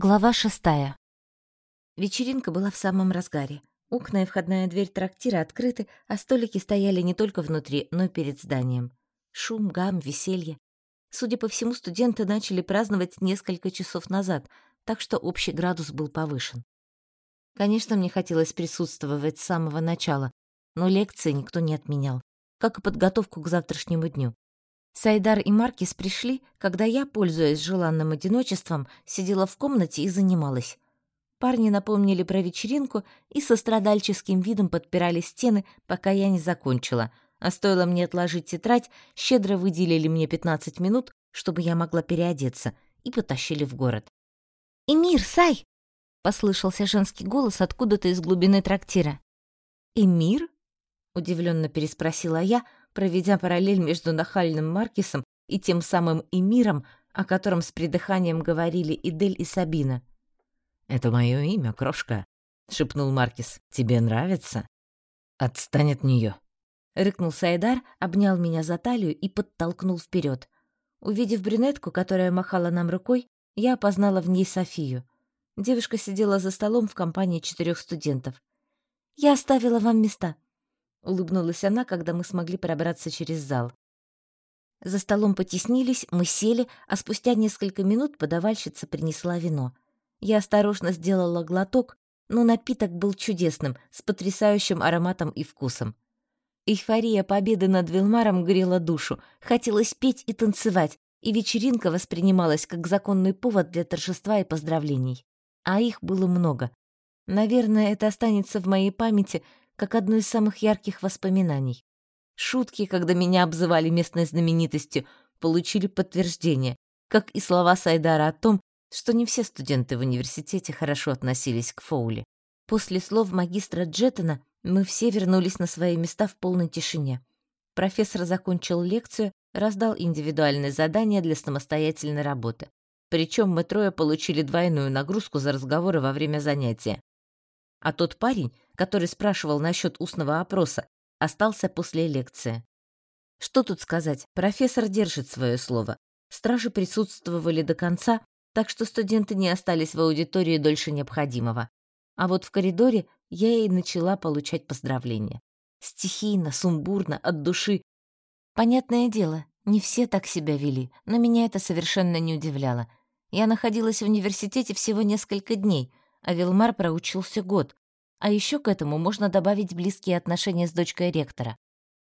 Глава шестая. Вечеринка была в самом разгаре. Окна и входная дверь трактира открыты, а столики стояли не только внутри, но и перед зданием. Шум, гам, веселье. Судя по всему, студенты начали праздновать несколько часов назад, так что общий градус был повышен. Конечно, мне хотелось присутствовать с самого начала, но лекции никто не отменял, как и подготовку к завтрашнему дню. Сайдар и Маркис пришли, когда я, пользуясь желанным одиночеством, сидела в комнате и занималась. Парни напомнили про вечеринку и со страдальческим видом подпирали стены, пока я не закончила. А стоило мне отложить тетрадь, щедро выделили мне 15 минут, чтобы я могла переодеться, и потащили в город. «Эмир, Сай!» — послышался женский голос откуда-то из глубины трактира. «Эмир?» — удивленно переспросила я, проведя параллель между нахальным Маркисом и тем самым Эмиром, о котором с придыханием говорили Идель и Сабина. «Это мое имя, крошка», — шепнул Маркис. «Тебе нравится?» «Отстань от нее. Рыкнул Сайдар, обнял меня за талию и подтолкнул вперед. Увидев брюнетку, которая махала нам рукой, я опознала в ней Софию. Девушка сидела за столом в компании четырех студентов. «Я оставила вам места», — улыбнулась она, когда мы смогли пробраться через зал. За столом потеснились, мы сели, а спустя несколько минут подавальщица принесла вино. Я осторожно сделала глоток, но напиток был чудесным, с потрясающим ароматом и вкусом. Эйфория победы над Вилмаром грела душу, хотелось петь и танцевать, и вечеринка воспринималась как законный повод для торжества и поздравлений. А их было много. Наверное, это останется в моей памяти как одно из самых ярких воспоминаний. Шутки, когда меня обзывали местной знаменитостью, получили подтверждение, как и слова Сайдара о том, что не все студенты в университете хорошо относились к Фоули. После слов магистра Джеттона мы все вернулись на свои места в полной тишине. Профессор закончил лекцию, раздал индивидуальные задания для самостоятельной работы. Причем мы трое получили двойную нагрузку за разговоры во время занятия. А тот парень, который спрашивал насчет устного опроса, остался после лекции. Что тут сказать, профессор держит свое слово. Стражи присутствовали до конца, так что студенты не остались в аудитории дольше необходимого. А вот в коридоре я и начала получать поздравления. Стихийно, сумбурно, от души. Понятное дело, не все так себя вели, но меня это совершенно не удивляло. Я находилась в университете всего несколько дней, а Вилмар проучился год. А еще к этому можно добавить близкие отношения с дочкой ректора.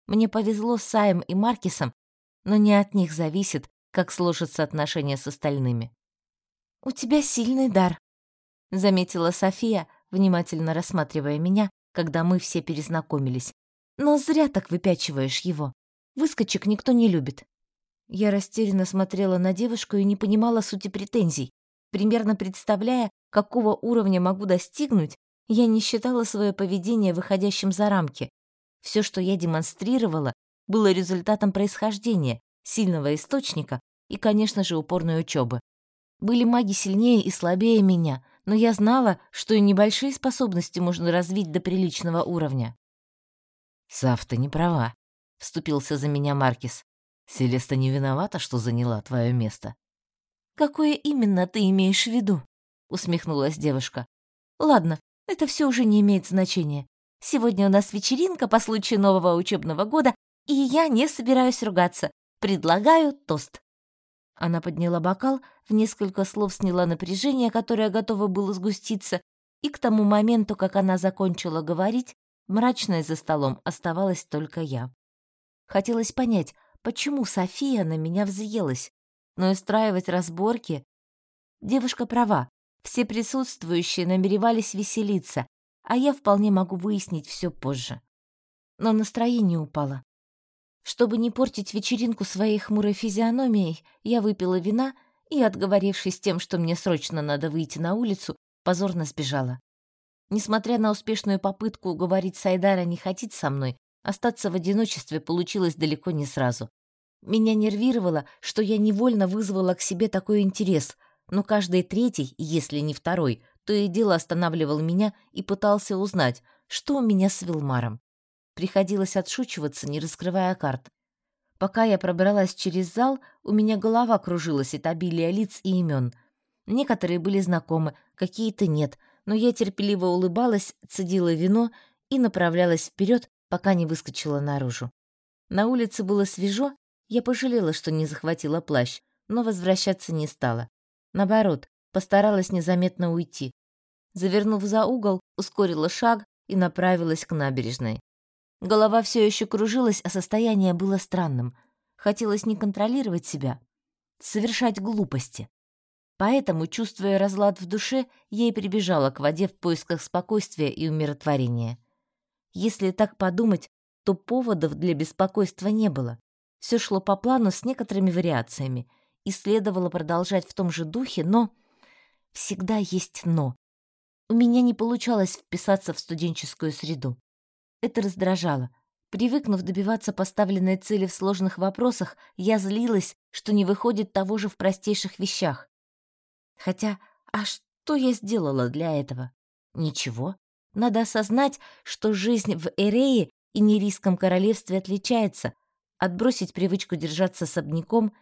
Мне повезло с Саем и Маркисом, но не от них зависит, как сложатся отношения с остальными. «У тебя сильный дар», — заметила София, внимательно рассматривая меня, когда мы все перезнакомились. «Но зря так выпячиваешь его. Выскочек никто не любит». Я растерянно смотрела на девушку и не понимала сути претензий. Примерно представляя, какого уровня могу достигнуть, я не считала свое поведение выходящим за рамки. Все, что я демонстрировала, было результатом происхождения, сильного источника и, конечно же, упорной учебы. Были маги сильнее и слабее меня, но я знала, что и небольшие способности можно развить до приличного уровня. «Сав, ты не права», — вступился за меня Маркис. «Селеста не виновата, что заняла твое место». «Какое именно ты имеешь в виду?» — усмехнулась девушка. «Ладно, это все уже не имеет значения. Сегодня у нас вечеринка по случаю нового учебного года, и я не собираюсь ругаться. Предлагаю тост». Она подняла бокал, в несколько слов сняла напряжение, которое готово было сгуститься, и к тому моменту, как она закончила говорить, мрачной за столом оставалась только я. Хотелось понять, почему София на меня взъелась, но устраивать разборки... Девушка права, все присутствующие намеревались веселиться, а я вполне могу выяснить все позже. Но настроение упало. Чтобы не портить вечеринку своей хмурой физиономией, я выпила вина и, отговорившись тем, что мне срочно надо выйти на улицу, позорно сбежала. Несмотря на успешную попытку уговорить Сайдара не ходить со мной, остаться в одиночестве получилось далеко не сразу. Меня нервировало, что я невольно вызвала к себе такой интерес, но каждый третий, если не второй, то и дело останавливал меня и пытался узнать, что у меня с Вилмаром. Приходилось отшучиваться, не раскрывая карт. Пока я пробралась через зал, у меня голова кружилась от обилия лиц и имен. Некоторые были знакомы, какие-то нет, но я терпеливо улыбалась, цедила вино и направлялась вперед, пока не выскочила наружу. На улице было свежо, я пожалела, что не захватила плащ, но возвращаться не стала. Наоборот, постаралась незаметно уйти. Завернув за угол, ускорила шаг и направилась к набережной. Голова все еще кружилась, а состояние было странным. Хотелось не контролировать себя, совершать глупости. Поэтому, чувствуя разлад в душе, и прибежала к воде в поисках спокойствия и умиротворения. Если так подумать, то поводов для беспокойства не было. Все шло по плану с некоторыми вариациями, и следовало продолжать в том же духе, но... Всегда есть «но». У меня не получалось вписаться в студенческую среду. Это раздражало. Привыкнув добиваться поставленной цели в сложных вопросах, я злилась, что не выходит того же в простейших вещах. Хотя, а что я сделала для этого? Ничего. Надо осознать, что жизнь в Эрее и Нерийском королевстве отличается, отбросить привычку держаться особняком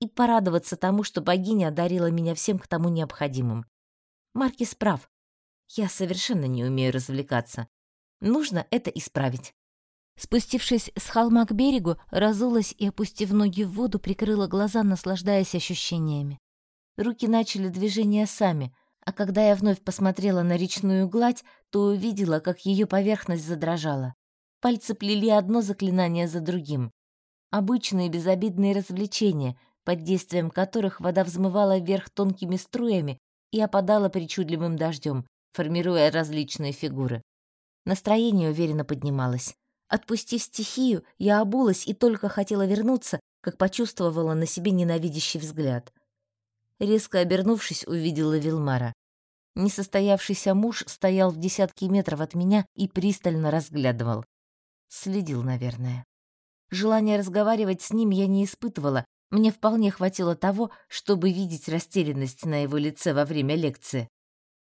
и порадоваться тому, что богиня одарила меня всем к тому необходимым. Маркис прав. Я совершенно не умею развлекаться. Нужно это исправить. Спустившись с холма к берегу, разулась и, опустив ноги в воду, прикрыла глаза, наслаждаясь ощущениями. Руки начали движение сами, а когда я вновь посмотрела на речную гладь, то увидела, как ее поверхность задрожала. Пальцы плели одно заклинание за другим. Обычные безобидные развлечения, под действием которых вода взмывала вверх тонкими струями и опадала причудливым дождем, формируя различные фигуры. Настроение уверенно поднималось. Отпустив стихию, я обулась и только хотела вернуться, как почувствовала на себе ненавидящий взгляд. Резко обернувшись, увидела Вилмара. Несостоявшийся муж стоял в десятке метров от меня и пристально разглядывал. Следил, наверное. Желания разговаривать с ним я не испытывала. Мне вполне хватило того, чтобы видеть растерянность на его лице во время лекции.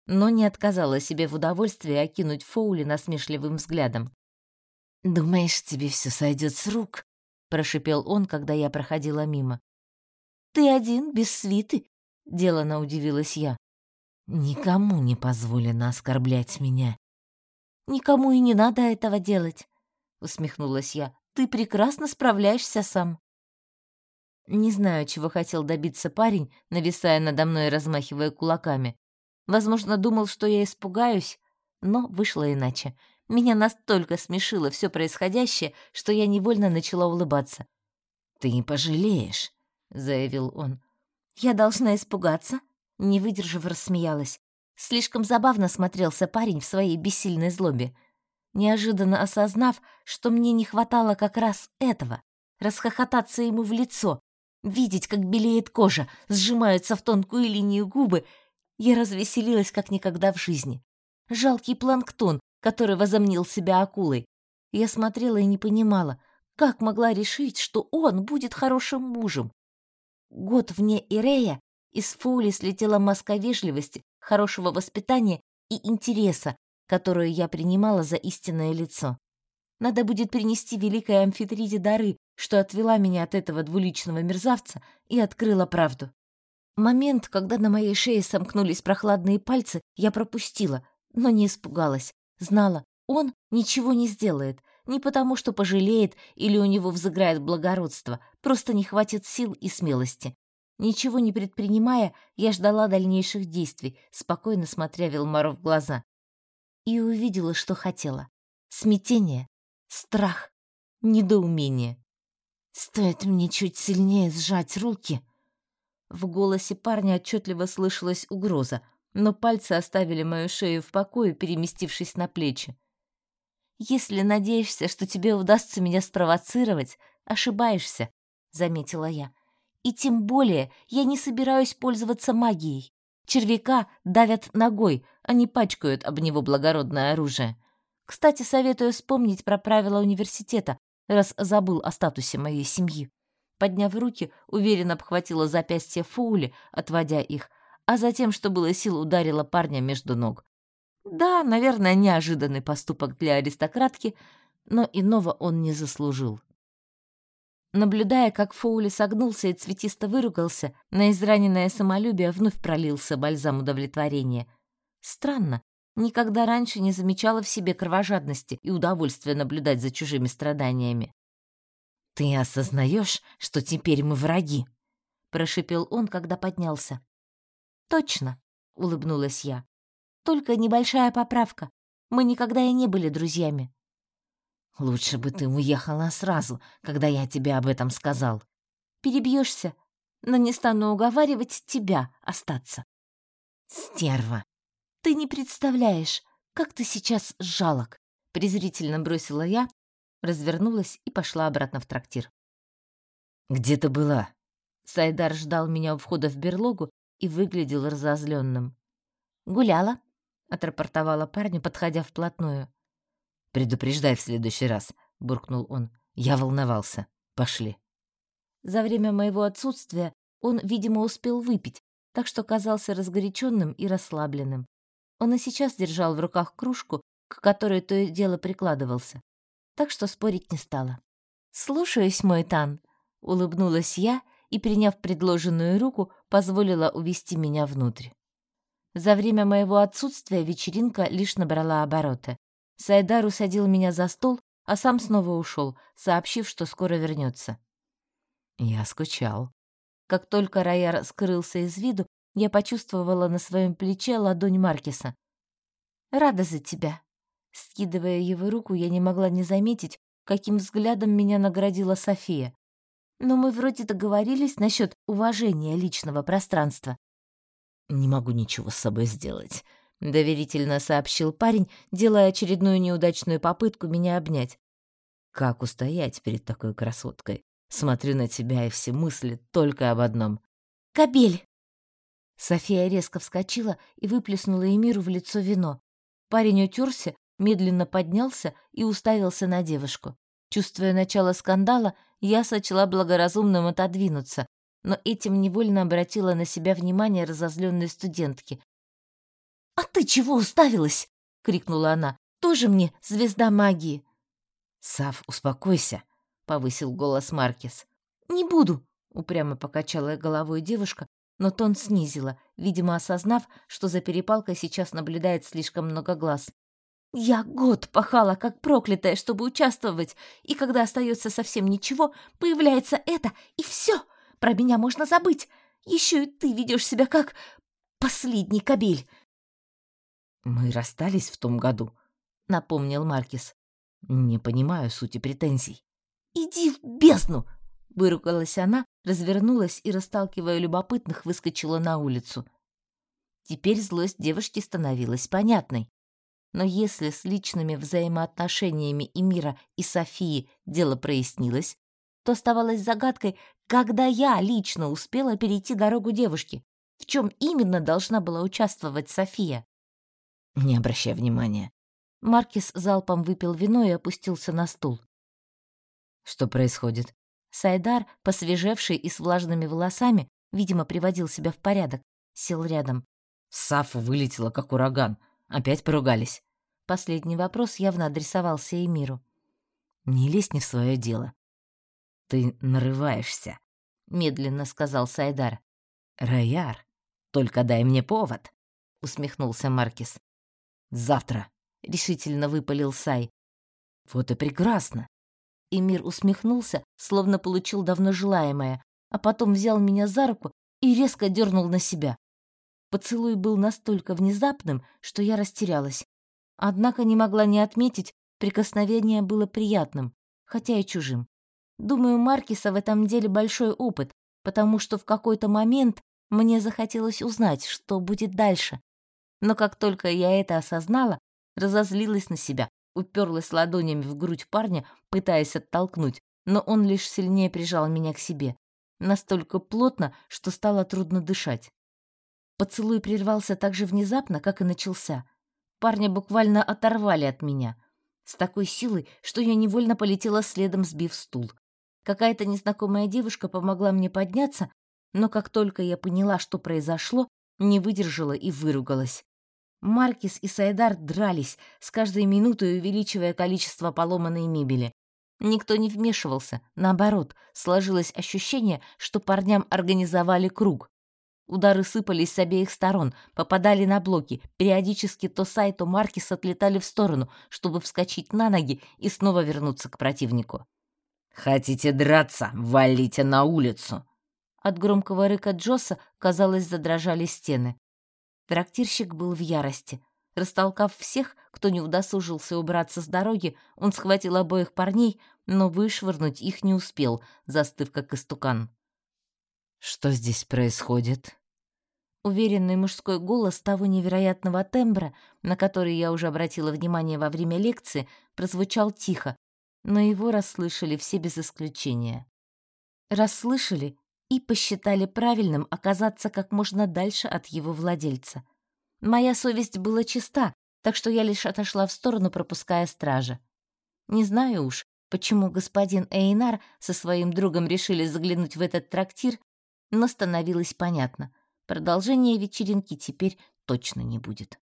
Но не отказала себе в удовольствии окинуть Фоули насмешливым взглядом. «Думаешь, тебе все сойдет с рук?» — прошипел он, когда я проходила мимо. «Ты один, без свиты?» — делано удивилась я. «Никому не позволено оскорблять меня». «Никому и не надо этого делать», — усмехнулась я. «Ты прекрасно справляешься сам». Не знаю, чего хотел добиться парень, нависая надо мной и размахивая кулаками. Возможно, думал, что я испугаюсь, но вышло иначе. Меня настолько смешило все происходящее, что я невольно начала улыбаться. «Ты не пожалеешь», — заявил он. «Я должна испугаться?» Не выдержав, рассмеялась. Слишком забавно смотрелся парень в своей бессильной злобе. Неожиданно осознав, что мне не хватало как раз этого, расхохотаться ему в лицо, видеть, как белеет кожа, сжимаются в тонкую линию губы, я развеселилась как никогда в жизни. Жалкий планктон, который возомнил себя акулой. Я смотрела и не понимала, как могла решить, что он будет хорошим мужем, Год вне Ирея из Фоули слетела маска вежливости, хорошего воспитания и интереса, которую я принимала за истинное лицо. Надо будет принести великой амфитриде дары, что отвела меня от этого двуличного мерзавца и открыла правду. Момент, когда на моей шее сомкнулись прохладные пальцы, я пропустила, но не испугалась. Знала, он ничего не сделает, не потому, что пожалеет или у него взыграет благородство, просто не хватит сил и смелости. Ничего не предпринимая, я ждала дальнейших действий, спокойно смотря Вилмару в глаза. И увидела, что хотела. Смятение, страх, недоумение. «Стоит мне чуть сильнее сжать руки!» В голосе парня отчетливо слышалась угроза, но пальцы оставили мою шею в покое, переместившись на плечи. «Если надеешься, что тебе удастся меня спровоцировать, ошибаешься», — заметила я. «И тем более я не собираюсь пользоваться магией. Червяка давят ногой, а не пачкают об него благородное оружие. Кстати, советую вспомнить про правила университета, раз забыл о статусе моей семьи». Подняв руки, уверенно обхватила запястье Фоули, отводя их, а затем, что было сил, ударила парня между ног. Да, наверное, неожиданный поступок для аристократки, но иного он не заслужил. Наблюдая, как Фоули согнулся и цветисто выругался, на израненное самолюбие вновь пролился бальзам удовлетворения. Странно, никогда раньше не замечала в себе кровожадности и удовольствия наблюдать за чужими страданиями. «Ты осознаешь, что теперь мы враги?» — прошипел он, когда поднялся. «Точно», — улыбнулась я. «Только небольшая поправка. Мы никогда и не были друзьями». «Лучше бы ты уехала сразу, когда я тебе об этом сказал». «Перебьешься, но не стану уговаривать тебя остаться». «Стерва!» «Ты не представляешь, как ты сейчас жалок!» презрительно бросила я, развернулась и пошла обратно в трактир. «Где ты была?» Сайдар ждал меня у входа в берлогу и выглядел разозленным. «Гуляла», — отрапортовала парню, подходя вплотную. «Предупреждай в следующий раз», — буркнул он. «Я волновался. Пошли». За время моего отсутствия он, видимо, успел выпить, так что казался разгоряченным и расслабленным. Он и сейчас держал в руках кружку, к которой то и дело прикладывался. Так что спорить не стала. «Слушаюсь, мой Тан», — улыбнулась я и, приняв предложенную руку, позволила увести меня внутрь. За время моего отсутствия вечеринка лишь набрала обороты. Сайдар усадил меня за стол, а сам снова ушел, сообщив, что скоро вернется. Я скучал. Как только Рояр скрылся из виду, я почувствовала на своем плече ладонь Маркиса. «Рада за тебя». Скидывая его руку, я не могла не заметить, каким взглядом меня наградила София. Но мы вроде договорились насчет уважения личного пространства. «Не могу ничего с собой сделать», — доверительно сообщил парень, делая очередную неудачную попытку меня обнять. «Как устоять перед такой красоткой? Смотрю на тебя, и все мысли только об одном». «Кобель!» София резко вскочила и выплеснула Эмиру в лицо вино. Парень утерся, медленно поднялся и уставился на девушку. Чувствуя начало скандала, я сочла благоразумным отодвинуться, но этим невольно обратила на себя внимание разозленной студентки, «А ты чего уставилась?» — крикнула она. «Тоже мне звезда магии!» «Сав, успокойся!» — повысил голос Маркис. «Не буду!» — упрямо покачала головой девушка, но тон снизила, видимо, осознав, что за перепалкой сейчас наблюдает слишком много глаз. «Я год пахала, как проклятая, чтобы участвовать, и когда остается совсем ничего, появляется это, и все! Про меня можно забыть! Еще и ты ведешь себя как последний кобель!» «Мы расстались в том году», — напомнил Маркис. «Не понимаю сути претензий». «Иди в бездну!» — выругалась она, развернулась и, расталкивая любопытных, выскочила на улицу. Теперь злость девушки становилась понятной. Но если с личными взаимоотношениями Эмира и Софии дело прояснилось, то оставалось загадкой, когда я лично успела перейти дорогу девушки, в чем именно должна была участвовать София. Не обращай внимания. Маркис залпом выпил вино и опустился на стул. Что происходит? Сайдар, посвежевший и с влажными волосами, видимо, приводил себя в порядок, сел рядом. Сафу вылетела, как ураган. Опять поругались. Последний вопрос явно адресовался Эмиру. «Не лезь не в свое дело. Ты нарываешься», — медленно сказал Сайдар. «Рояр, только дай мне повод», — усмехнулся Маркис. Завтра, решительно выпалил Сай. Вот и прекрасно. Эмир усмехнулся, словно получил давно желаемое, а потом взял меня за руку и резко дернул на себя. Поцелуй был настолько внезапным, что я растерялась. Однако не могла не отметить, прикосновение было приятным, хотя и чужим. Думаю, Маркиса в этом деле большой опыт, потому что в какой-то момент мне захотелось узнать, что будет дальше. Но как только я это осознала, разозлилась на себя, уперлась ладонями в грудь парня, пытаясь оттолкнуть, но он лишь сильнее прижал меня к себе. Настолько плотно, что стало трудно дышать. Поцелуй прервался так же внезапно, как и начался. Парня буквально оторвали от меня. С такой силой, что я невольно полетела следом, сбив стул. Какая-то незнакомая девушка помогла мне подняться, но как только я поняла, что произошло, не выдержала и выругалась. Маркис и Сайдар дрались, с каждой минутой увеличивая количество поломанной мебели. Никто не вмешивался, наоборот, сложилось ощущение, что парням организовали круг. Удары сыпались с обеих сторон, попадали на блоки, периодически то Сай, то Маркис отлетали в сторону, чтобы вскочить на ноги и снова вернуться к противнику. «Хотите драться? Валите на улицу!» От громкого рыка Джосса, казалось, задрожали стены. Трактирщик был в ярости. Растолкав всех, кто не удосужился убраться с дороги, он схватил обоих парней, но вышвырнуть их не успел, застыв как истукан. «Что здесь происходит?» Уверенный мужской голос того невероятного тембра, на который я уже обратила внимание во время лекции, прозвучал тихо, но его расслышали все без исключения. Расслышали и посчитали правильным оказаться как можно дальше от его владельца — Моя совесть была чиста, так что я лишь отошла в сторону, пропуская стража. Не знаю уж, почему господин Эйнар со своим другом решили заглянуть в этот трактир, но становилось понятно. Продолжения вечеринки теперь точно не будет.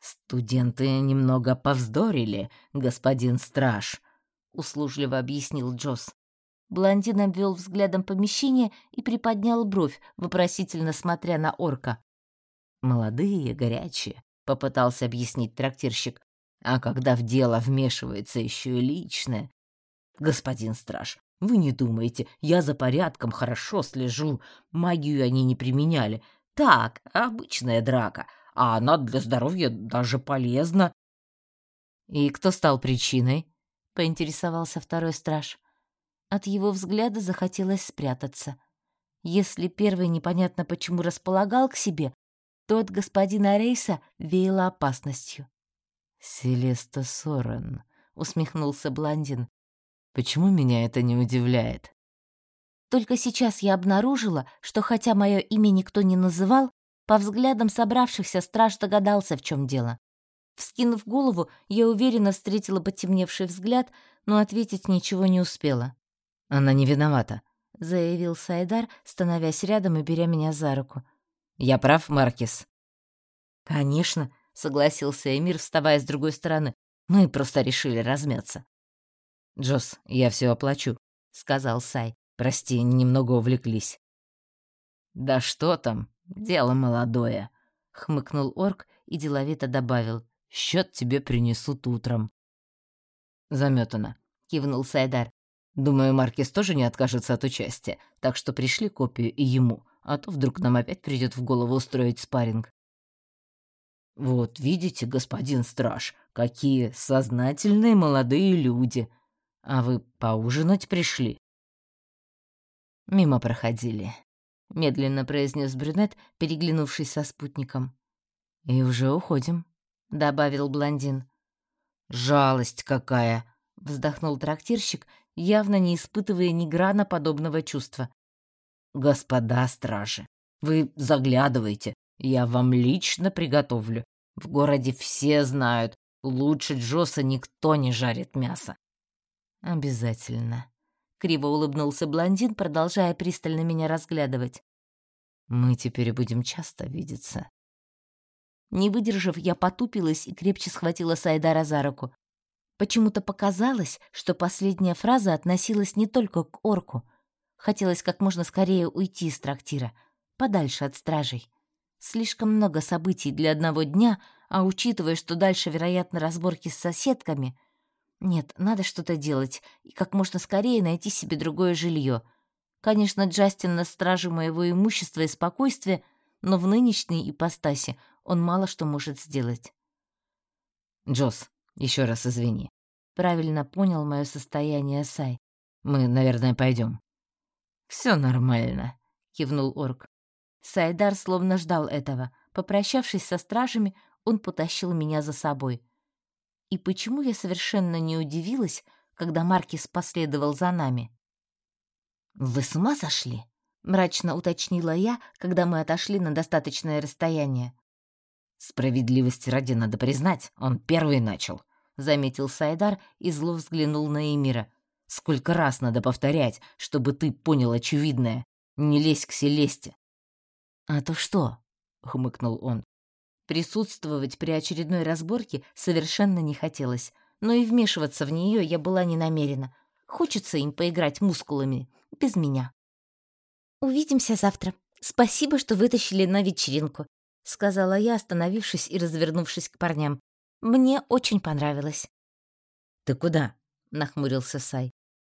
«Студенты немного повздорили, господин страж», — услужливо объяснил Джосс. Блондин обвел взглядом помещение и приподнял бровь, вопросительно смотря на орка. «Молодые, горячие», — попытался объяснить трактирщик. «А когда в дело вмешивается еще и личное...» «Господин страж, вы не думайте, я за порядком хорошо слежу. Магию они не применяли. Так, обычная драка, а она для здоровья даже полезна». «И кто стал причиной?» — поинтересовался второй страж. От его взгляда захотелось спрятаться. Если первый непонятно почему располагал к себе, то от господина Рейса веяло опасностью. «Селеста Сорен», — усмехнулся блондин. «Почему меня это не удивляет?» Только сейчас я обнаружила, что хотя мое имя никто не называл, по взглядам собравшихся страж догадался, в чем дело. Вскинув голову, я уверенно встретила потемневший взгляд, но ответить ничего не успела. «Она не виновата», — заявил Сайдар, становясь рядом и беря меня за руку. Я прав, Маркис?» «Конечно», — согласился Эмир, вставая с другой стороны. «Мы просто решили размяться». «Джосс, я все оплачу», — сказал Сай. «Прости, немного увлеклись». «Да что там, дело молодое», — хмыкнул орк и деловито добавил. «Счет тебе принесут утром». «Заметано», — кивнул Сайдар. «Думаю, Маркис тоже не откажется от участия, так что пришли копию и ему а то вдруг нам опять придет в голову устроить спарринг. «Вот видите, господин страж, какие сознательные молодые люди. А вы поужинать пришли?» «Мимо проходили», — медленно произнес брюнет, переглянувшись со спутником. «И уже уходим», — добавил блондин. «Жалость какая!» — вздохнул трактирщик, явно не испытывая ни грана подобного чувства. «Господа стражи, вы заглядывайте, я вам лично приготовлю. В городе все знают, лучше Джоса никто не жарит мясо». «Обязательно», — криво улыбнулся блондин, продолжая пристально меня разглядывать. «Мы теперь будем часто видеться». Не выдержав, я потупилась и крепче схватила Сайдара за руку. Почему-то показалось, что последняя фраза относилась не только к орку — Хотелось как можно скорее уйти из трактира, подальше от стражей. Слишком много событий для одного дня, а учитывая, что дальше, вероятно, разборки с соседками... Нет, надо что-то делать и как можно скорее найти себе другое жилье. Конечно, Джастин на страже моего имущества и спокойствия, но в нынешней ипостаси он мало что может сделать. «Джосс, еще раз извини». Правильно понял мое состояние Сай. «Мы, наверное, пойдем. Все нормально», — кивнул орк. Сайдар словно ждал этого. Попрощавшись со стражами, он потащил меня за собой. И почему я совершенно не удивилась, когда Маркис последовал за нами? «Вы с ума сошли?» — мрачно уточнила я, когда мы отошли на достаточное расстояние. «Справедливости ради надо признать, он первый начал», — заметил Сайдар и зло взглянул на Эмира. Сколько раз надо повторять, чтобы ты понял очевидное. Не лезь к Селесте. А то что? хмыкнул он. Присутствовать при очередной разборке совершенно не хотелось, но и вмешиваться в нее я была не намерена. Хочется им поиграть мускулами, без меня. «Увидимся завтра. Спасибо, что вытащили на вечеринку», — сказала я, остановившись и развернувшись к парням. «Мне очень понравилось». «Ты куда?» — нахмурился Сай.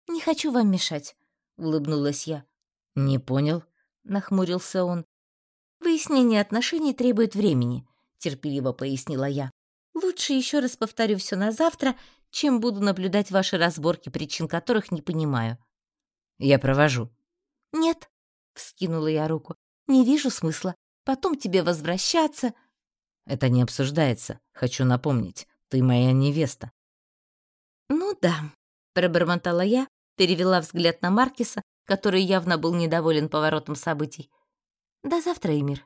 «Не хочу вам мешать», — улыбнулась я. «Не понял», — нахмурился он. «Выяснение отношений требует времени», — терпеливо пояснила я. «Лучше еще раз повторю все на завтра, чем буду наблюдать ваши разборки, причин которых не понимаю». «Я провожу». «Нет», — вскинула я руку, — «не вижу смысла. Потом тебе возвращаться». «Это не обсуждается. Хочу напомнить. Ты моя невеста». «Ну да», — пробормотала я, перевела взгляд на Маркиса, который явно был недоволен поворотом событий. «До завтра, Эмир».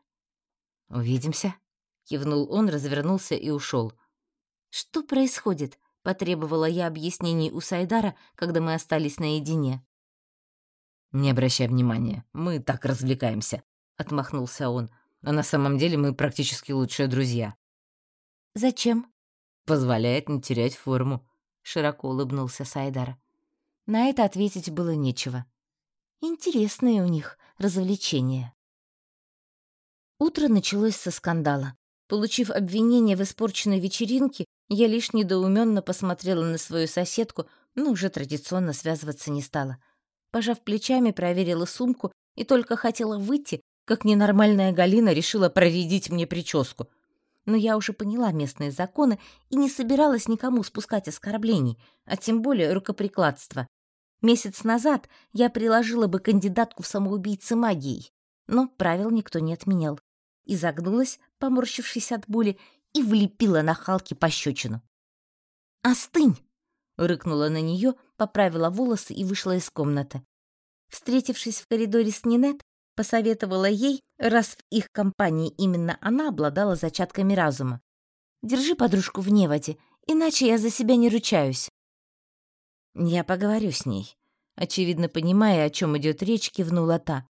«Увидимся», — кивнул он, развернулся и ушел. «Что происходит?» — потребовала я объяснений у Сайдара, когда мы остались наедине. «Не обращай внимания, мы так развлекаемся», — отмахнулся он. «А на самом деле мы практически лучшие друзья». «Зачем?» «Позволяет не терять форму», — широко улыбнулся Сайдар. На это ответить было нечего. Интересные у них развлечения. Утро началось со скандала. Получив обвинение в испорченной вечеринке, я лишь недоуменно посмотрела на свою соседку, но уже традиционно связываться не стала. Пожав плечами, проверила сумку и только хотела выйти, как ненормальная Галина решила проредить мне прическу. Но я уже поняла местные законы и не собиралась никому спускать оскорблений, а тем более рукоприкладства. Месяц назад я приложила бы кандидатку в самоубийцы магией, но правил никто не отменял. Изогнулась, поморщившись от боли, и влепила на Халке пощечину. «Остынь!» — рыкнула на нее, поправила волосы и вышла из комнаты. Встретившись в коридоре с Нинет, посоветовала ей, раз в их компании именно она обладала зачатками разума. «Держи подружку в неводе, иначе я за себя не ручаюсь». «Я поговорю с ней», — очевидно понимая, о чем идет речь, кивнула та.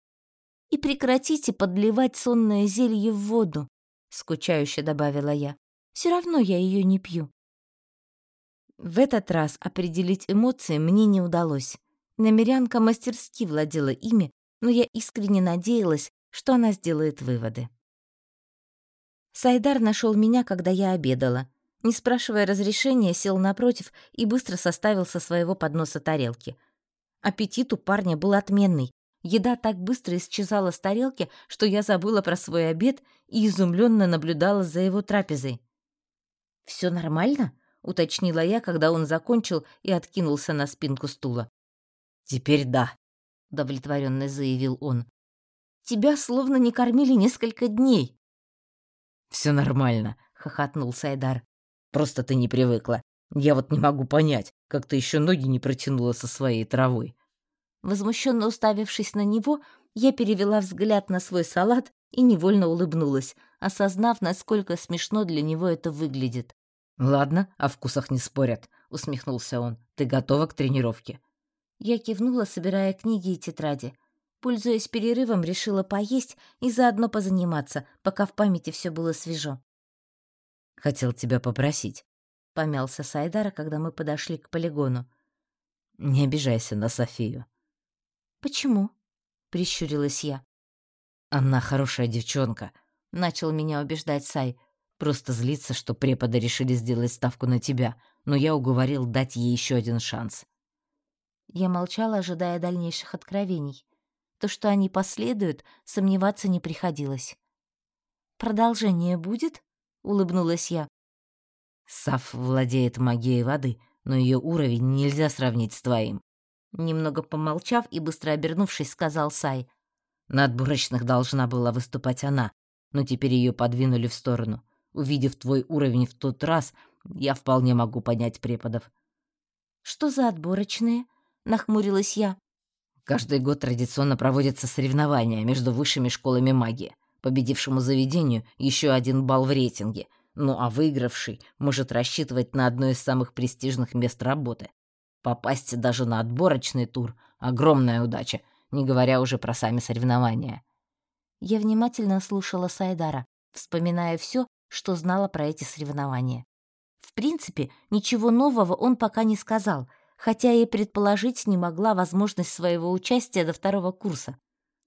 «И прекратите подливать сонное зелье в воду», — скучающе добавила я. «Все равно я ее не пью». В этот раз определить эмоции мне не удалось. Намерянка мастерски владела ими, но я искренне надеялась, что она сделает выводы. Сайдар нашел меня, когда я обедала. Не спрашивая разрешения, сел напротив и быстро составил со своего подноса тарелки. Аппетит у парня был отменный. Еда так быстро исчезала с тарелки, что я забыла про свой обед и изумленно наблюдала за его трапезой. «Все нормально?» — уточнила я, когда он закончил и откинулся на спинку стула. «Теперь да», — удовлетворенно заявил он. «Тебя словно не кормили несколько дней». Все нормально», — хохотнул Сайдар. «Просто ты не привыкла. Я вот не могу понять, как ты еще ноги не протянула со своей травой». Возмущенно уставившись на него, я перевела взгляд на свой салат и невольно улыбнулась, осознав, насколько смешно для него это выглядит. «Ладно, о вкусах не спорят», — усмехнулся он. «Ты готова к тренировке?» Я кивнула, собирая книги и тетради. Пользуясь перерывом, решила поесть и заодно позаниматься, пока в памяти все было свежо. «Хотел тебя попросить», — помялся Сайдара, когда мы подошли к полигону. «Не обижайся на Софию». «Почему?» — прищурилась я. «Она хорошая девчонка», — начал меня убеждать Сай. Просто злится, что преподы решили сделать ставку на тебя, но я уговорил дать ей еще один шанс. Я молчала, ожидая дальнейших откровений. То, что они последуют, сомневаться не приходилось. «Продолжение будет?» — улыбнулась я. Саф владеет магией воды, но ее уровень нельзя сравнить с твоим. Немного помолчав и быстро обернувшись, сказал Сай. На отборочных должна была выступать она, но теперь ее подвинули в сторону. Увидев твой уровень в тот раз, я вполне могу понять преподов. «Что за отборочные?» — нахмурилась я. Каждый год традиционно проводятся соревнования между высшими школами магии. Победившему заведению еще один балл в рейтинге, ну а выигравший может рассчитывать на одно из самых престижных мест работы. Попасть даже на отборочный тур — огромная удача, не говоря уже про сами соревнования. Я внимательно слушала Сайдара, вспоминая все, что знала про эти соревнования. В принципе, ничего нового он пока не сказал, хотя и предположить не могла возможность своего участия до второго курса.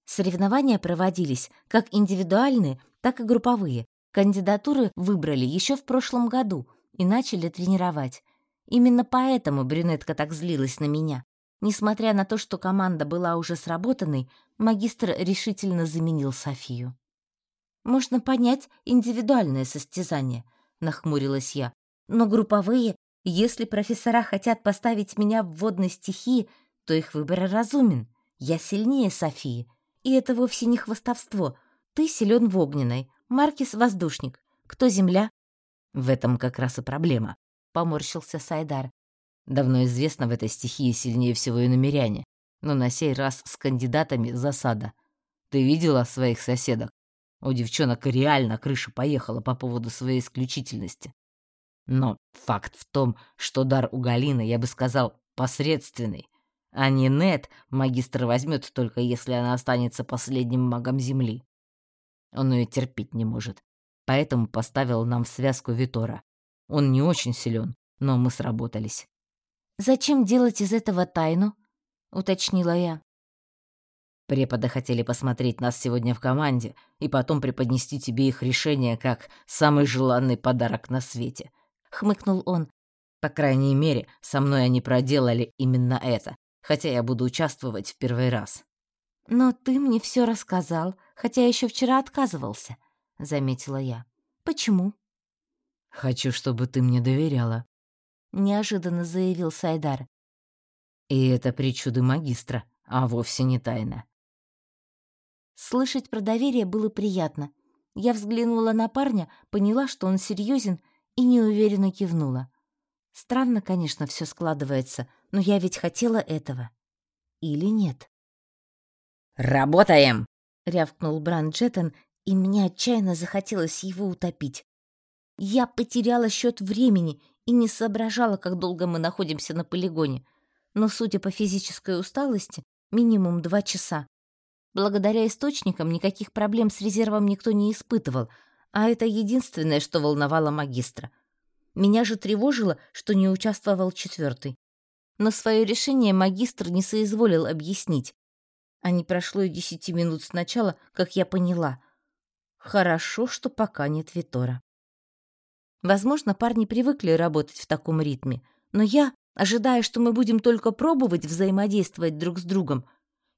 Соревнования проводились как индивидуальные, так и групповые. Кандидатуры выбрали еще в прошлом году и начали тренировать. Именно поэтому брюнетка так злилась на меня. Несмотря на то, что команда была уже сработанной, магистр решительно заменил Софию. «Можно понять индивидуальное состязание», — нахмурилась я. «Но групповые, если профессора хотят поставить меня в водной стихии, то их выбор разумен. Я сильнее Софии. И это вовсе не хвастовство. Ты силен в огненной, Маркис — воздушник. Кто земля?» «В этом как раз и проблема», — поморщился Сайдар. «Давно известно в этой стихии сильнее всего и намеряне, но на сей раз с кандидатами засада. Ты видела своих соседок? У девчонок реально крыша поехала по поводу своей исключительности. Но факт в том, что дар у Галины, я бы сказал, посредственный. А не Нет магистр возьмет только если она останется последним магом Земли. Он ее терпеть не может. Поэтому поставил нам в связку Витора. Он не очень силен, но мы сработались. «Зачем делать из этого тайну?» — уточнила я. Преподы хотели посмотреть нас сегодня в команде и потом преподнести тебе их решение как самый желанный подарок на свете», — хмыкнул он. «По крайней мере, со мной они проделали именно это, хотя я буду участвовать в первый раз». «Но ты мне все рассказал, хотя еще вчера отказывался», — заметила я. «Почему?» «Хочу, чтобы ты мне доверяла», — неожиданно заявил Сайдар. «И это причуды магистра, а вовсе не тайна. Слышать про доверие было приятно. Я взглянула на парня, поняла, что он серьезен, и неуверенно кивнула. Странно, конечно, все складывается, но я ведь хотела этого. Или нет? «Работаем!» — рявкнул Бранд Джеттон, и мне отчаянно захотелось его утопить. Я потеряла счет времени и не соображала, как долго мы находимся на полигоне. Но, судя по физической усталости, минимум два часа. Благодаря источникам никаких проблем с резервом никто не испытывал, а это единственное, что волновало магистра. Меня же тревожило, что не участвовал четвертый. Но свое решение магистр не соизволил объяснить. А не прошло и десяти минут с начала, как я поняла. Хорошо, что пока нет Витора. Возможно, парни привыкли работать в таком ритме, но я, ожидая, что мы будем только пробовать взаимодействовать друг с другом,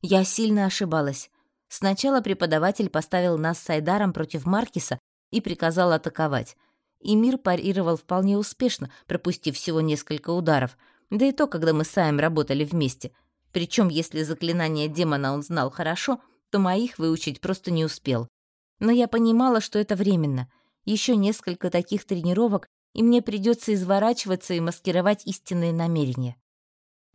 я сильно ошибалась. Сначала преподаватель поставил нас с Айдаром против Маркиса и приказал атаковать. И мир парировал вполне успешно, пропустив всего несколько ударов. Да и то, когда мы с Аем работали вместе. Причем, если заклинание демона он знал хорошо, то моих выучить просто не успел. Но я понимала, что это временно. Еще несколько таких тренировок, и мне придется изворачиваться и маскировать истинные намерения.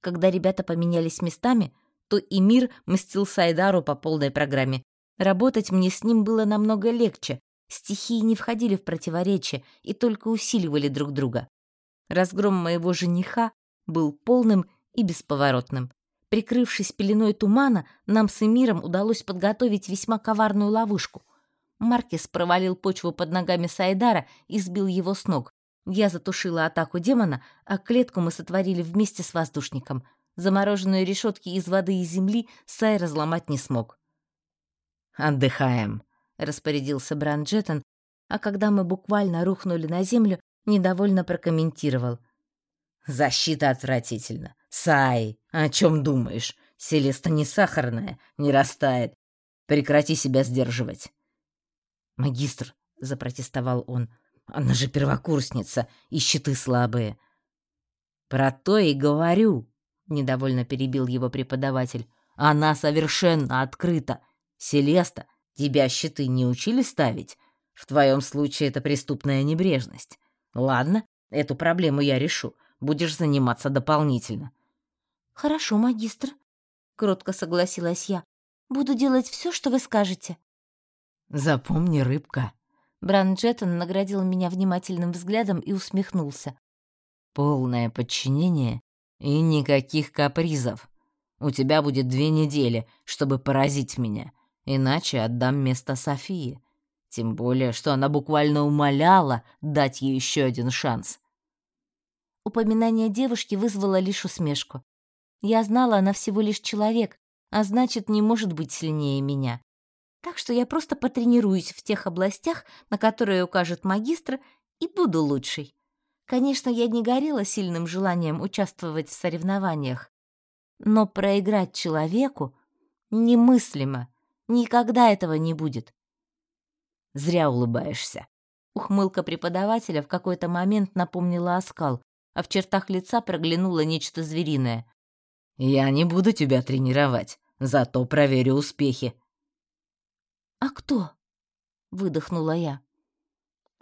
Когда ребята поменялись местами, то и мир мстил Сайдару по полной программе. Работать мне с ним было намного легче. Стихии не входили в противоречие и только усиливали друг друга. Разгром моего жениха был полным и бесповоротным. Прикрывшись пеленой тумана, нам с Эмиром удалось подготовить весьма коварную ловушку. Маркес провалил почву под ногами Сайдара и сбил его с ног. Я затушила атаку демона, а клетку мы сотворили вместе с воздушником — Замороженные решетки из воды и земли Сай разломать не смог. «Отдыхаем», — распорядился Бранджеттон, а когда мы буквально рухнули на землю, недовольно прокомментировал. «Защита отвратительна. Сай, о чем думаешь? Селеста не сахарная, не растает. Прекрати себя сдерживать». «Магистр», — запротестовал он, — «она же первокурсница, и щиты слабые». «Про то и говорю», недовольно перебил его преподаватель. Она совершенно открыта. Селеста, тебя щиты не учили ставить? В твоем случае это преступная небрежность. Ладно, эту проблему я решу. Будешь заниматься дополнительно. Хорошо, магистр, кротко согласилась я. Буду делать все, что вы скажете. Запомни, рыбка. Бранджеттон наградил меня внимательным взглядом и усмехнулся. Полное подчинение и никаких капризов. У тебя будет две недели, чтобы поразить меня, иначе отдам место Софии. Тем более, что она буквально умоляла дать ей еще один шанс. упоминание девушки вызвало лишь усмешку. Я знала, она всего лишь человек, а значит, не может быть сильнее меня. Так что я просто потренируюсь в тех областях, на которые укажет магистр, и буду лучшей. Конечно, я не горела сильным желанием участвовать в соревнованиях, но проиграть человеку немыслимо. Никогда этого не будет. Зря улыбаешься. Ухмылка преподавателя в какой-то момент напомнила оскал, а в чертах лица проглянуло нечто звериное. «Я не буду тебя тренировать, зато проверю успехи». «А кто?» — выдохнула я.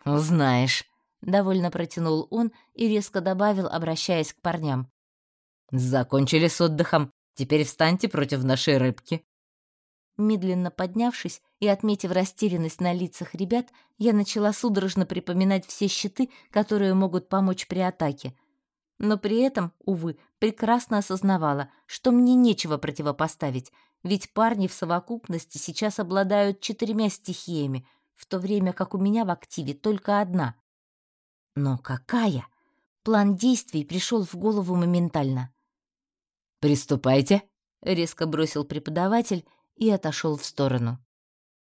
«Узнаешь», — довольно протянул он и резко добавил, обращаясь к парням. «Закончили с отдыхом. Теперь встаньте против нашей рыбки». Медленно поднявшись и отметив растерянность на лицах ребят, я начала судорожно припоминать все щиты, которые могут помочь при атаке. Но при этом, увы, прекрасно осознавала, что мне нечего противопоставить, ведь парни в совокупности сейчас обладают четырьмя стихиями, в то время как у меня в активе только одна. Но какая? План действий пришел в голову моментально. «Приступайте», — резко бросил преподаватель и отошел в сторону.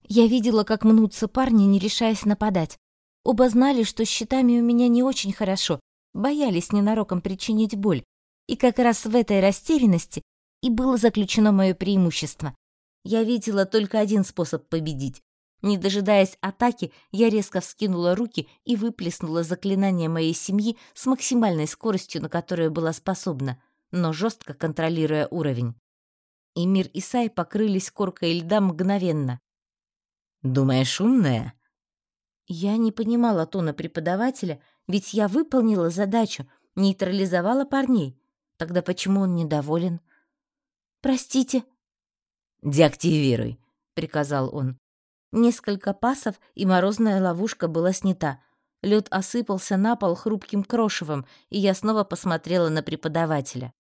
Я видела, как мнутся парни, не решаясь нападать. Оба знали, что с щитами у меня не очень хорошо, боялись ненароком причинить боль. И как раз в этой растерянности и было заключено мое преимущество. Я видела только один способ победить. Не дожидаясь атаки, я резко вскинула руки и выплеснула заклинание моей семьи с максимальной скоростью, на которую была способна, но жестко контролируя уровень и мир и покрылись коркой льда мгновенно. «Думаешь, умная?» Я не понимала тона преподавателя, ведь я выполнила задачу, нейтрализовала парней. Тогда почему он недоволен? «Простите». «Деактивируй», — приказал он. Несколько пасов, и морозная ловушка была снята. Лед осыпался на пол хрупким крошевом, и я снова посмотрела на преподавателя.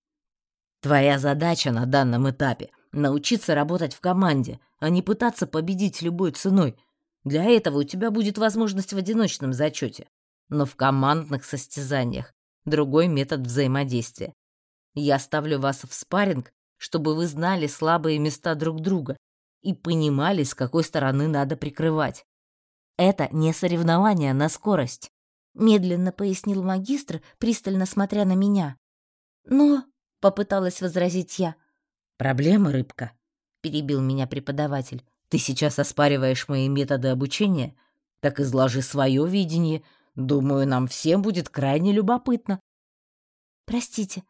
Твоя задача на данном этапе — научиться работать в команде, а не пытаться победить любой ценой. Для этого у тебя будет возможность в одиночном зачете. Но в командных состязаниях другой метод взаимодействия. Я ставлю вас в спарринг, чтобы вы знали слабые места друг друга и понимали, с какой стороны надо прикрывать. Это не соревнование на скорость, медленно пояснил магистр, пристально смотря на меня. Но попыталась возразить я. Проблема, рыбка, перебил меня преподаватель. Ты сейчас оспариваешь мои методы обучения, так изложи свое видение. Думаю, нам всем будет крайне любопытно. Простите,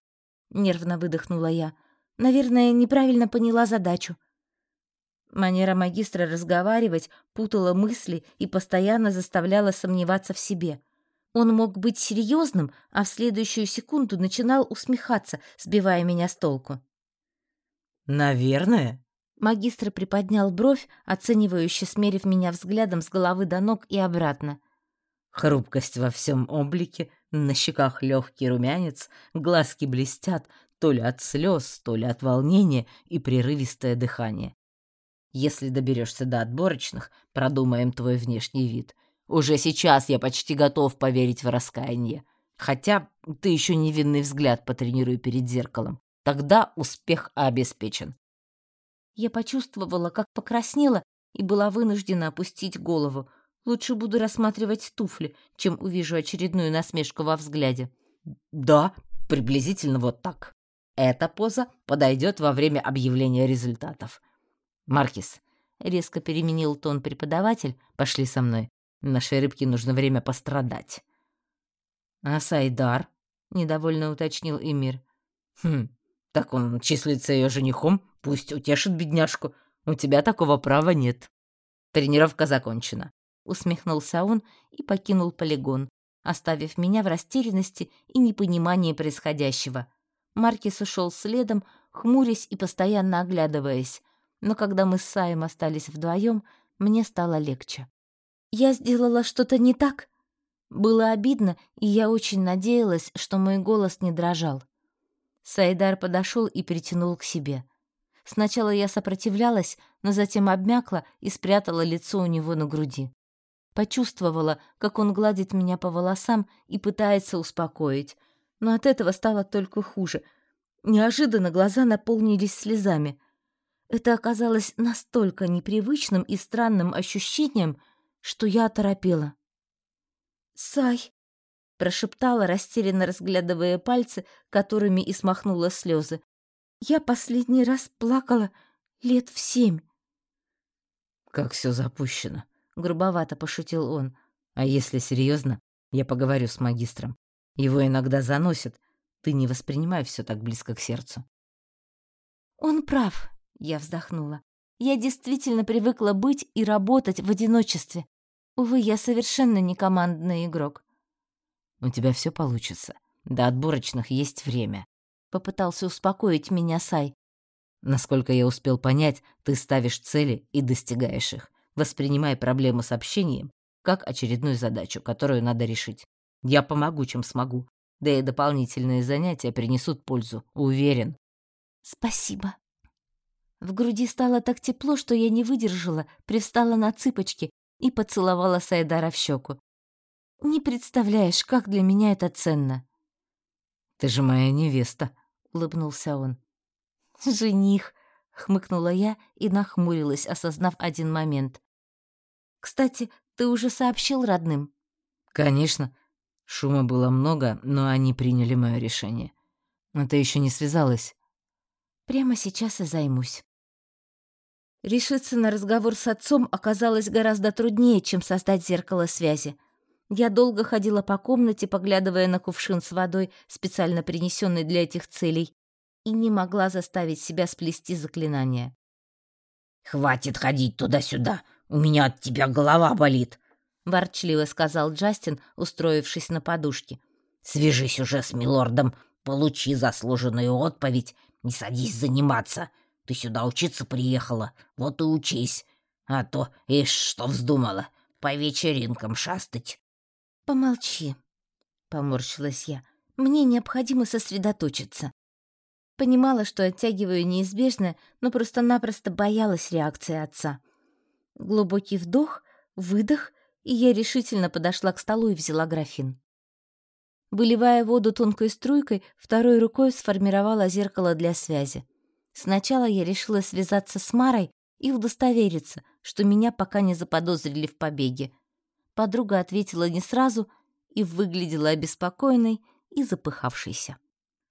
нервно выдохнула я. Наверное, неправильно поняла задачу. Манера магистра разговаривать путала мысли и постоянно заставляла сомневаться в себе. Он мог быть серьезным, а в следующую секунду начинал усмехаться, сбивая меня с толку. «Наверное». Магистр приподнял бровь, оценивающе смерив меня взглядом с головы до ног и обратно. Хрупкость во всем облике, на щеках легкий румянец, глазки блестят то ли от слез, то ли от волнения и прерывистое дыхание. Если доберешься до отборочных, продумаем твой внешний вид. Уже сейчас я почти готов поверить в раскаяние. Хотя ты еще невинный взгляд потренируй перед зеркалом. Тогда успех обеспечен. Я почувствовала, как покраснела и была вынуждена опустить голову. Лучше буду рассматривать туфли, чем увижу очередную насмешку во взгляде. Да, приблизительно вот так. Эта поза подойдет во время объявления результатов. Маркис, резко переменил тон преподаватель, пошли со мной. Нашей рыбке нужно время пострадать. А Сайдар? недовольно уточнил Эмир. Хм, так он числится ее женихом, пусть утешит бедняжку. У тебя такого права нет. Тренировка закончена. Усмехнулся он и покинул полигон, оставив меня в растерянности и непонимании происходящего. Маркис ушел следом, хмурясь и постоянно оглядываясь, но когда мы с Саем остались вдвоем, мне стало легче. Я сделала что-то не так? Было обидно, и я очень надеялась, что мой голос не дрожал. Сайдар подошел и притянул к себе. Сначала я сопротивлялась, но затем обмякла и спрятала лицо у него на груди. Почувствовала, как он гладит меня по волосам и пытается успокоить. но от этого стало только хуже. Неожиданно глаза наполнились слезами. Это оказалось настолько непривычным и странным ощущением, что я оторопела. «Сай!» — прошептала, растерянно разглядывая пальцы, которыми и смахнула слезы. «Я последний раз плакала лет в семь». «Как все запущено!» — грубовато пошутил он. «А если серьезно, я поговорю с магистром. Его иногда заносит. Ты не воспринимай все так близко к сердцу». «Он прав», — я вздохнула. «Я действительно привыкла быть и работать в одиночестве. Увы, я совершенно не командный игрок». «У тебя все получится. До отборочных есть время», — попытался успокоить меня Сай. «Насколько я успел понять, ты ставишь цели и достигаешь их, воспринимая проблемы с общением как очередную задачу, которую надо решить. Я помогу, чем смогу. Да и дополнительные занятия принесут пользу, уверен. Спасибо. В груди стало так тепло, что я не выдержала, привстала на цыпочки и поцеловала Сайдара в щеку. Не представляешь, как для меня это ценно. Ты же моя невеста, улыбнулся он. Жених, хмыкнула я и нахмурилась, осознав один момент. Кстати, ты уже сообщил родным? Конечно. Шума было много, но они приняли мое решение. Но ты еще не связалась. Прямо сейчас и займусь. Решиться на разговор с отцом оказалось гораздо труднее, чем создать зеркало связи. Я долго ходила по комнате, поглядывая на кувшин с водой, специально принесенный для этих целей, и не могла заставить себя сплести заклинание. «Хватит ходить туда-сюда, у меня от тебя голова болит», — ворчливо сказал Джастин, устроившись на подушке. «Свяжись уже с милордом, получи заслуженную отповедь, не садись заниматься. Ты сюда учиться приехала, вот и учись. А то, ишь, что вздумала, по вечеринкам шастать». «Помолчи», — поморщилась я. «Мне необходимо сосредоточиться». Понимала, что оттягиваю неизбежно, но просто-напросто боялась реакции отца. Глубокий вдох, выдох, и я решительно подошла к столу и взяла графин. Выливая воду тонкой струйкой, второй рукой сформировала зеркало для связи. Сначала я решила связаться с Марой и удостовериться, что меня пока не заподозрили в побеге. Подруга ответила не сразу и выглядела обеспокоенной и запыхавшейся.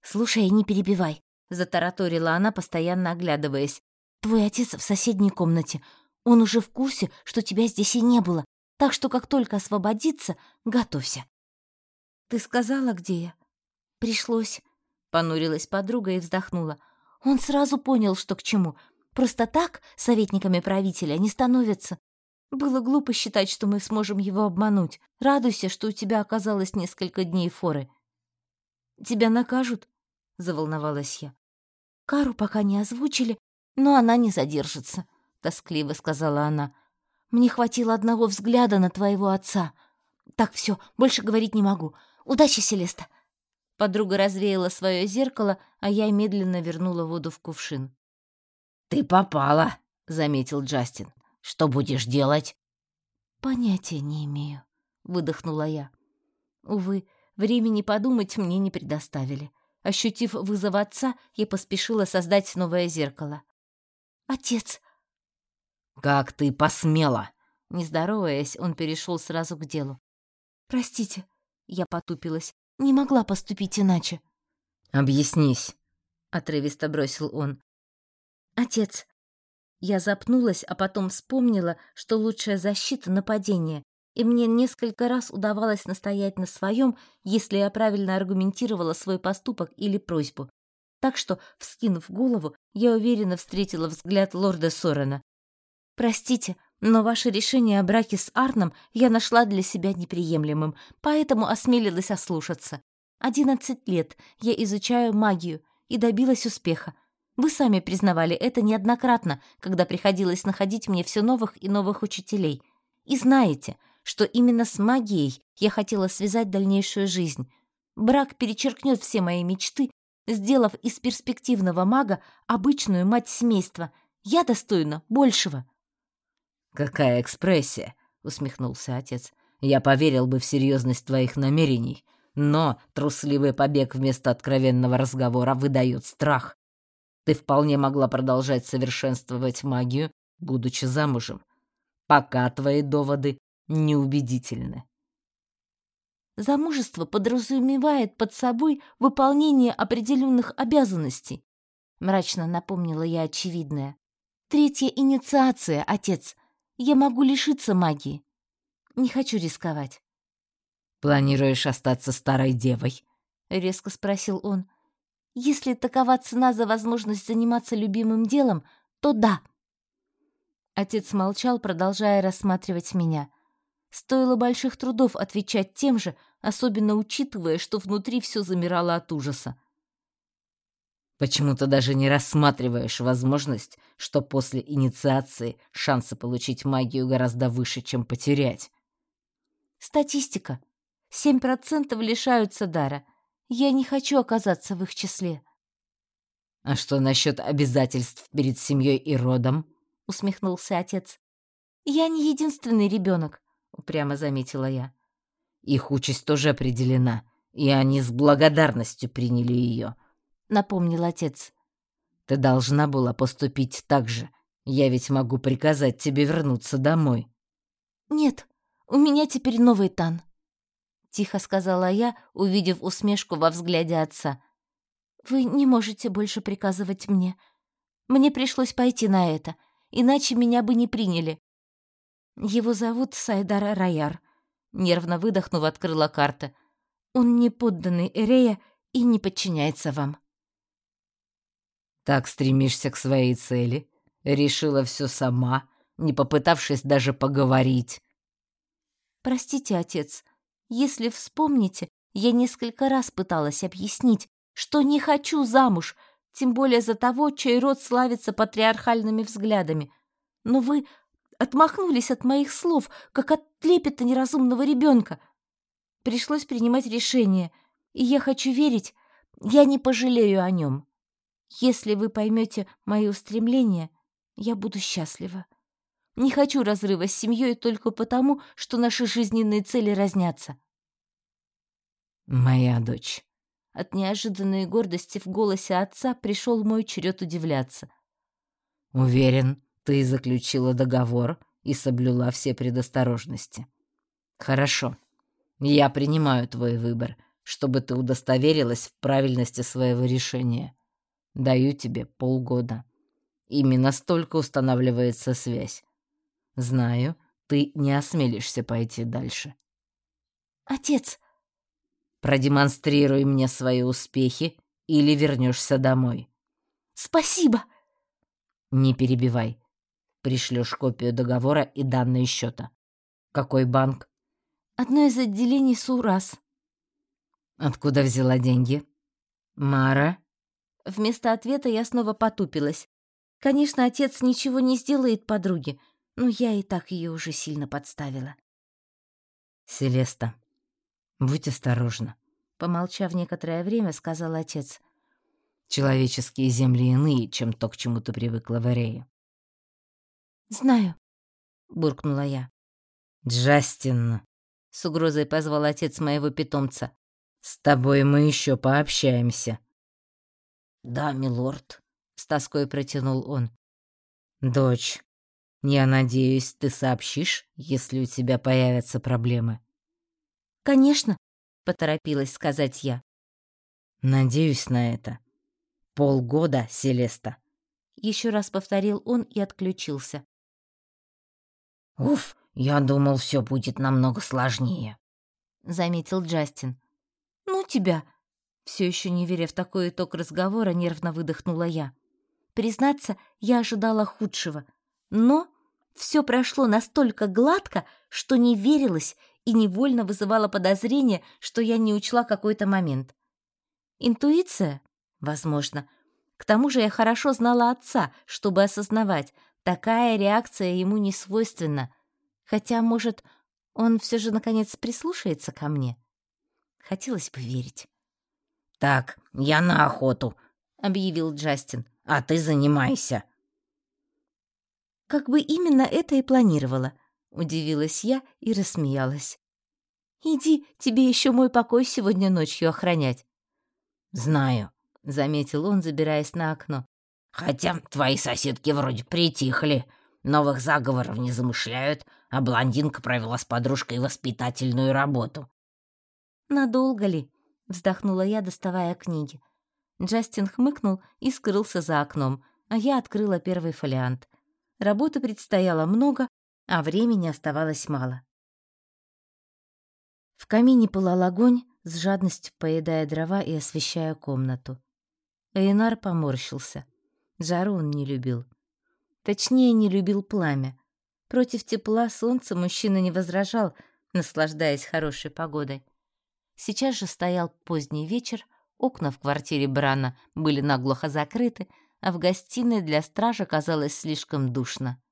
«Слушай, не перебивай», — затараторила она, постоянно оглядываясь. «Твой отец в соседней комнате. Он уже в курсе, что тебя здесь и не было, так что как только освободится, готовься. Ты сказала, где я? Пришлось. Понурилась подруга и вздохнула. Он сразу понял, что к чему. Просто так советниками правителя не становятся. Было глупо считать, что мы сможем его обмануть. Радуйся, что у тебя оказалось несколько дней форы. Тебя накажут? Заволновалась я. Кару пока не озвучили, но она не задержится тоскливо сказала она. Мне хватило одного взгляда на твоего отца. Так все, больше говорить не могу. Удачи, Селеста. Подруга развеяла свое зеркало, а я медленно вернула воду в кувшин. Ты попала, заметил Джастин. Что будешь делать? Понятия не имею, выдохнула я. Увы, времени подумать мне не предоставили. Ощутив вызов отца, я поспешила создать новое зеркало. «Отец, «Как ты посмела!» Не здороваясь, он перешел сразу к делу. «Простите», — я потупилась, — «не могла поступить иначе». «Объяснись», — отрывисто бросил он. «Отец». Я запнулась, а потом вспомнила, что лучшая защита — нападение, и мне несколько раз удавалось настоять на своем, если я правильно аргументировала свой поступок или просьбу. Так что, вскинув голову, я уверенно встретила взгляд лорда Сорена. Простите, но ваше решение о браке с Арном я нашла для себя неприемлемым, поэтому осмелилась ослушаться. Одиннадцать лет я изучаю магию и добилась успеха. Вы сами признавали это неоднократно, когда приходилось находить мне все новых и новых учителей. И знаете, что именно с магией я хотела связать дальнейшую жизнь. Брак перечеркнет все мои мечты, сделав из перспективного мага обычную мать семейства. Я достойна большего. «Какая экспрессия!» — усмехнулся отец. «Я поверил бы в серьезность твоих намерений, Но трусливый побег вместо откровенного разговора выдает страх. Ты вполне могла продолжать совершенствовать магию, будучи замужем. Пока твои доводы неубедительны. Замужество подразумевает под собой выполнение определенных обязанностей, мрачно напомнила я очевидное. Третья инициация, отец. Я могу лишиться магии. Не хочу рисковать. Планируешь остаться старой девой? резко спросил он. Если такова цена за возможность заниматься любимым делом, то да. Отец молчал, продолжая рассматривать меня. Стоило больших трудов отвечать тем же, особенно учитывая, что внутри все замирало от ужаса. Почему ты даже не рассматриваешь возможность, что после инициации шансы получить магию гораздо выше, чем потерять? Статистика. Семь процентов лишаются дара. Я не хочу оказаться в их числе. А что насчет обязательств перед семьей и родом? усмехнулся отец. Я не единственный ребенок, упрямо заметила я. Их участь тоже определена, и они с благодарностью приняли ее, напомнил отец. Ты должна была поступить так же. Я ведь могу приказать тебе вернуться домой. Нет, у меня теперь новый тан. Тихо сказала я, увидев усмешку во взгляде отца. Вы не можете больше приказывать мне. Мне пришлось пойти на это иначе меня бы не приняли. Его зовут Сайдар Раяр. Нервно выдохнув, открыла карта. Он не подданный Эрея и не подчиняется вам. Так стремишься к своей цели? Решила все сама, не попытавшись даже поговорить. Простите, отец, если вспомните, я несколько раз пыталась объяснить, что не хочу замуж, тем более за того, чей род славится патриархальными взглядами. Но вы отмахнулись от моих слов, как от лепета неразумного ребенка. Пришлось принимать решение, и я хочу верить, я не пожалею о нем. Если вы поймете мои устремления, я буду счастлива. Не хочу разрыва с семьей только потому, что наши жизненные цели разнятся. «Моя дочь», от неожиданной гордости в голосе отца пришел мой черед удивляться. «Уверен, ты заключила договор и соблюла все предосторожности. Хорошо. Я принимаю твой выбор, чтобы ты удостоверилась в правильности своего решения. Даю тебе полгода. Именно столько устанавливается связь. Знаю, ты не осмелишься пойти дальше. Отец, Продемонстрируй мне свои успехи или вернешься домой. Спасибо. Не перебивай. Пришлешь копию договора и данные счета. Какой банк? Одно из отделений СУРАС. Откуда взяла деньги? Мара? Вместо ответа я снова потупилась. Конечно, отец ничего не сделает подруге, но я и так ее уже сильно подставила. Селеста, «Будь осторожна», — помолчав некоторое время, сказал отец. «Человеческие земли иные, чем то, к чему ты привыкла в Арее». «Знаю», — буркнула я. «Джастин», — с угрозой позвал отец моего питомца. «С тобой мы еще пообщаемся». «Да, милорд», — с тоской протянул он. «Дочь, я надеюсь, ты сообщишь, если у тебя появятся проблемы». «Конечно», — поторопилась сказать я. «Надеюсь на это. Полгода, Селеста». Еще раз повторил он и отключился. «Уф, я думал, все будет намного сложнее», — заметил Джастин. «Ну тебя!» Все еще не веря в такой итог разговора, нервно выдохнула я. Признаться, я ожидала худшего. Но все прошло настолько гладко, что не верилось и невольно вызывало подозрение, что я не учла какой-то момент. Интуиция? Возможно. К тому же я хорошо знала отца, чтобы осознавать, такая реакция ему не свойственна. Хотя, может, он все же наконец прислушается ко мне. Хотелось бы верить. «Так, я на охоту», — объявил Джастин. «А ты занимайся». Как бы именно это и планировала. Удивилась я и рассмеялась. Иди, тебе еще мой покой сегодня ночью охранять. Знаю, заметил он, забираясь на окно. Хотя твои соседки вроде притихли, новых заговоров не замышляют, а блондинка провела с подружкой воспитательную работу. Надолго ли? Вздохнула я, доставая книги. Джастин хмыкнул и скрылся за окном, а я открыла первый фолиант. Работы предстояло много, а времени оставалось мало. В камине пылал огонь, с жадностью поедая дрова и освещая комнату. Эйнар поморщился. Жару он не любил. Точнее, не любил пламя. Против тепла солнца мужчина не возражал, наслаждаясь хорошей погодой. Сейчас же стоял поздний вечер, окна в квартире Брана были наглухо закрыты, а в гостиной для стража казалось слишком душно.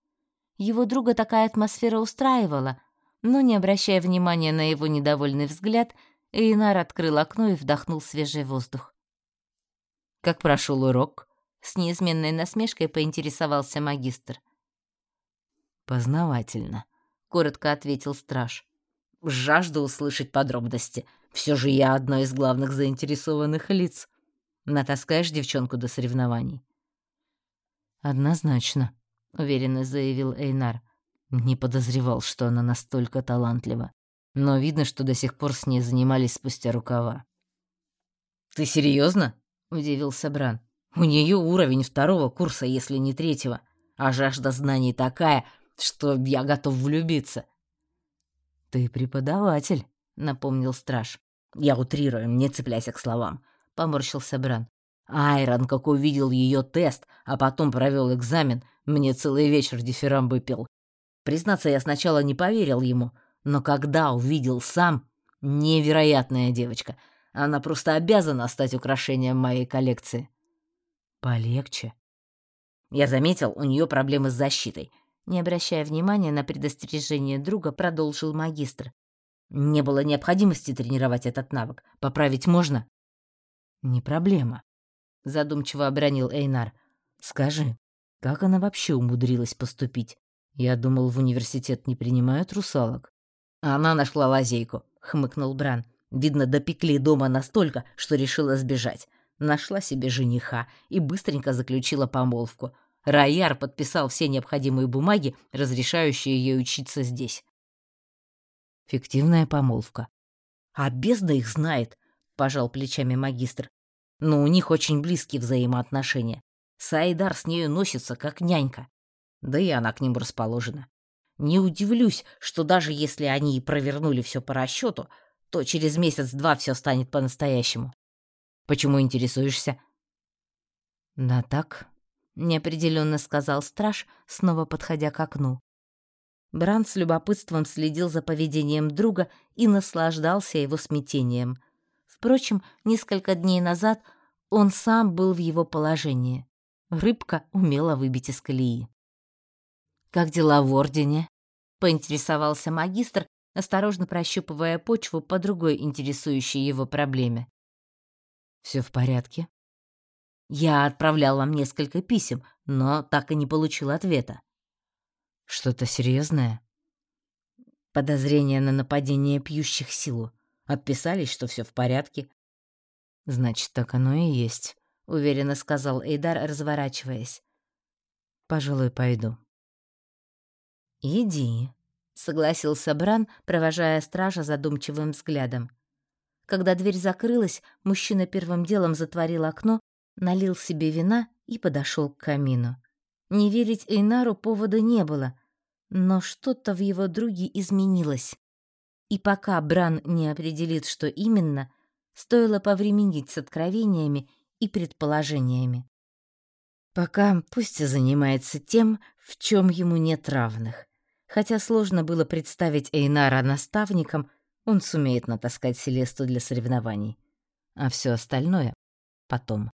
Его друга такая атмосфера устраивала, но, не обращая внимания на его недовольный взгляд, Эйнар открыл окно и вдохнул свежий воздух. «Как прошел урок?» — с неизменной насмешкой поинтересовался магистр. «Познавательно», — коротко ответил страж. «Жажду услышать подробности. Все же я одно из главных заинтересованных лиц. Натаскаешь девчонку до соревнований?» «Однозначно», — уверенно заявил Эйнар. Не подозревал, что она настолько талантлива. Но видно, что до сих пор с ней занимались спустя рукава. «Ты серьезно? удивился Бран. «У нее уровень второго курса, если не третьего, а жажда знаний такая, что я готов влюбиться». «Ты преподаватель», — напомнил страж. «Я утрирую, не цепляйся к словам», — поморщился Бран. Айрон, как увидел ее тест, а потом провел экзамен, мне целый вечер дифирамбы пел. Признаться, я сначала не поверил ему, но когда увидел сам, невероятная девочка. Она просто обязана стать украшением моей коллекции. Полегче. Я заметил, у нее проблемы с защитой. Не обращая внимания на предостережение друга, продолжил магистр. Не было необходимости тренировать этот навык. Поправить можно? Не проблема задумчиво обронил Эйнар. Скажи, как она вообще умудрилась поступить? Я думал, в университет не принимают русалок. Она нашла лазейку, хмыкнул Бран. Видно, допекли дома настолько, что решила сбежать. Нашла себе жениха и быстренько заключила помолвку. Раяр подписал все необходимые бумаги, разрешающие ей учиться здесь. Фиктивная помолвка. А бездна их знает, пожал плечами магистр но у них очень близкие взаимоотношения. Сайдар с нею носится, как нянька. Да и она к нему расположена. Не удивлюсь, что даже если они и провернули все по расчету, то через месяц-два все станет по-настоящему. Почему интересуешься? Да так, неопределенно сказал страж, снова подходя к окну. Бранд с любопытством следил за поведением друга и наслаждался его смятением — Впрочем, несколько дней назад он сам был в его положении. Рыбка умела выбить из колеи. «Как дела в Ордене?» — поинтересовался магистр, осторожно прощупывая почву по другой интересующей его проблеме. Все в порядке?» «Я отправлял вам несколько писем, но так и не получил ответа». «Что-то серьезное? «Подозрение на нападение пьющих силу. Отписались, что все в порядке. Значит, так оно и есть, уверенно сказал Эйдар, разворачиваясь. Пожалуй, пойду. Иди, согласился Бран, провожая стража задумчивым взглядом. Когда дверь закрылась, мужчина первым делом затворил окно, налил себе вина и подошел к камину. Не верить Эйнару повода не было, но что-то в его друге изменилось. И пока Бран не определит, что именно, стоило повременить с откровениями и предположениями. Пока пусть занимается тем, в чем ему нет равных. Хотя сложно было представить Эйнара наставником, он сумеет натаскать Селесту для соревнований. А все остальное — потом.